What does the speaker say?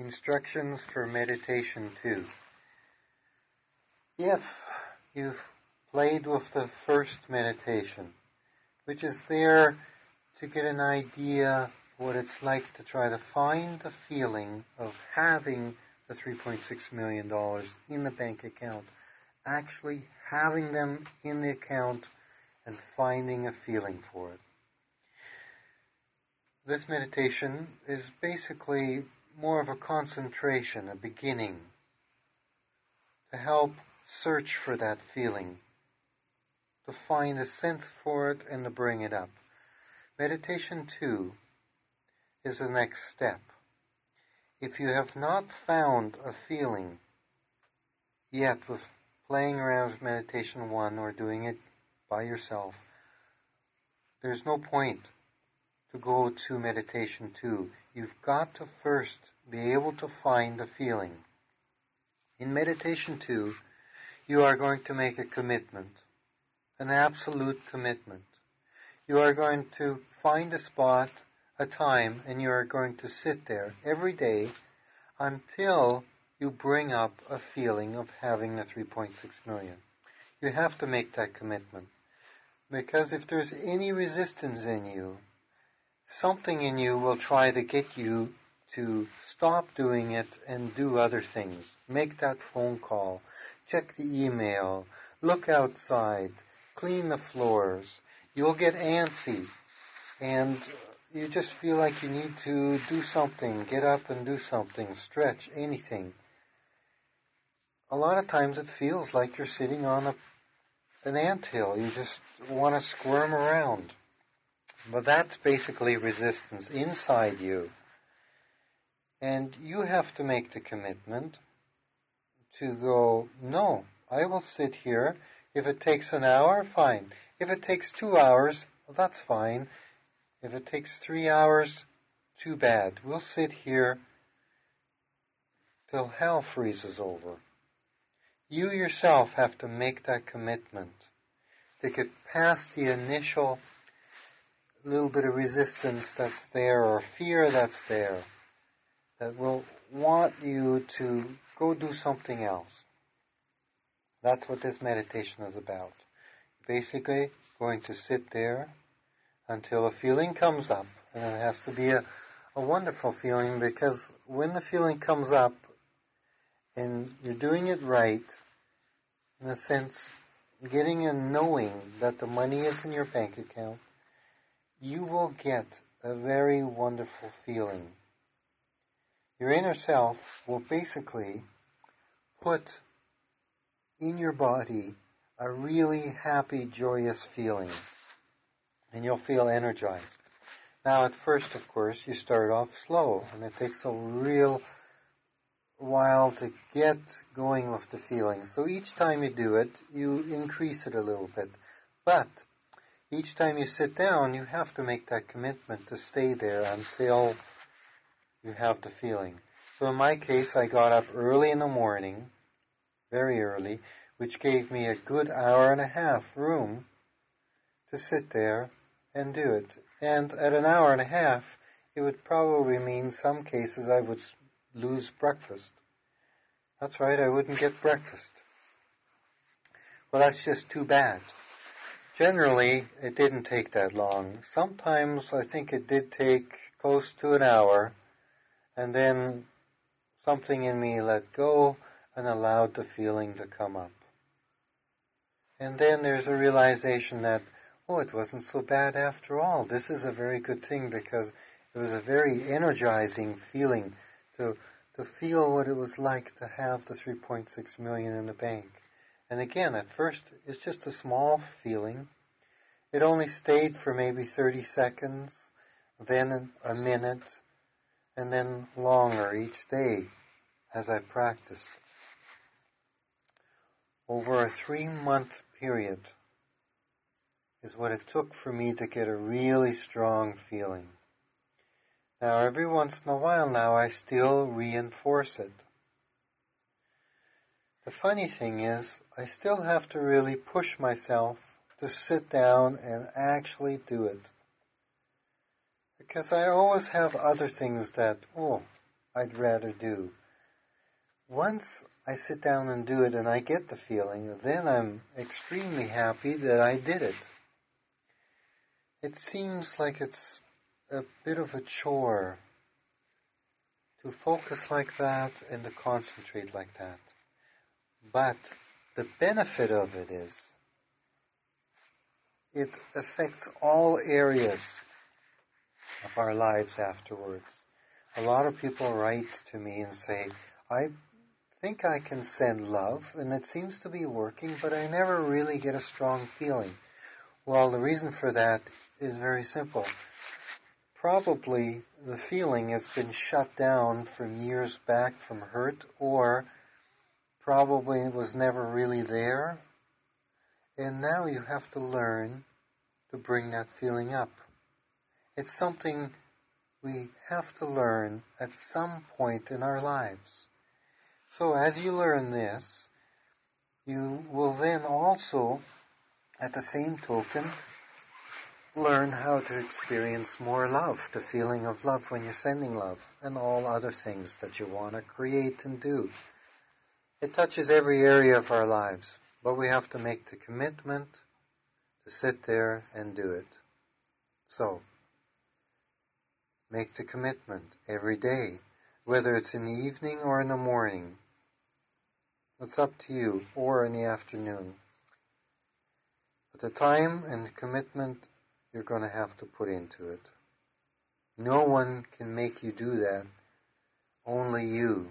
Instructions for Meditation 2. If you've played with the first meditation, which is there to get an idea what it's like to try to find the feeling of having the $3.6 million in the bank account, actually having them in the account and finding a feeling for it. This meditation is basically more of a concentration, a beginning, to help search for that feeling, to find a sense for it and to bring it up. Meditation two is the next step. If you have not found a feeling yet with playing around with meditation one or doing it by yourself, there's no point to go to meditation two. You've got to first be able to find a feeling. In meditation two, you are going to make a commitment, an absolute commitment. You are going to find a spot, a time, and you are going to sit there every day until you bring up a feeling of having the 3.6 million. You have to make that commitment. Because if there's any resistance in you, something in you will try to get you to stop doing it and do other things. Make that phone call, check the email, look outside, clean the floors. You'll get antsy and you just feel like you need to do something, get up and do something, stretch, anything. A lot of times it feels like you're sitting on a, an ant hill. You just want to squirm around. But that's basically resistance inside you. And you have to make the commitment to go, no, I will sit here. If it takes an hour, fine. If it takes two hours, well, that's fine. If it takes three hours, too bad. We'll sit here till hell freezes over. You yourself have to make that commitment to get past the initial little bit of resistance that's there or fear that's there that will want you to go do something else. That's what this meditation is about. Basically, going to sit there until a feeling comes up, and it has to be a, a wonderful feeling because when the feeling comes up and you're doing it right, in a sense, getting and knowing that the money is in your bank account, you will get a very wonderful feeling. Your inner self will basically put in your body a really happy, joyous feeling. And you'll feel energized. Now at first, of course, you start off slow and it takes a real while to get going with the feeling. So each time you do it, you increase it a little bit. But each time you sit down, you have to make that commitment to stay there until you have the feeling. So in my case, I got up early in the morning, very early, which gave me a good hour and a half room to sit there and do it. And at an hour and a half, it would probably mean some cases I would lose breakfast. That's right, I wouldn't get breakfast. Well, that's just too bad. Generally, it didn't take that long. Sometimes I think it did take close to an hour, and then something in me let go and allowed the feeling to come up. And then there's a realization that, oh, it wasn't so bad after all. This is a very good thing because it was a very energizing feeling to, to feel what it was like to have the 3.6 million in the bank. And again, at first, it's just a small feeling. It only stayed for maybe 30 seconds, then a minute, and then longer each day as I practiced. Over a three month period is what it took for me to get a really strong feeling. Now, every once in a while now, I still reinforce it. The funny thing is, I still have to really push myself to sit down and actually do it. Because I always have other things that, oh, I'd rather do. Once I sit down and do it and I get the feeling, then I'm extremely happy that I did it. It seems like it's a bit of a chore to focus like that and to concentrate like that. But the benefit of it is it affects all areas of our lives afterwards. A lot of people write to me and say, I think I can send love and it seems to be working, but I never really get a strong feeling. Well, the reason for that is very simple. Probably the feeling has been shut down from years back from hurt or probably was never really there. And now you have to learn to bring that feeling up. It's something we have to learn at some point in our lives. So as you learn this, you will then also, at the same token, learn how to experience more love, the feeling of love when you're sending love, and all other things that you want to create and do. It touches every area of our lives, but we have to make the commitment to sit there and do it. So, make the commitment every day, whether it's in the evening or in the morning. It's up to you, or in the afternoon. But the time and the commitment you're going to have to put into it. No one can make you do that, only you.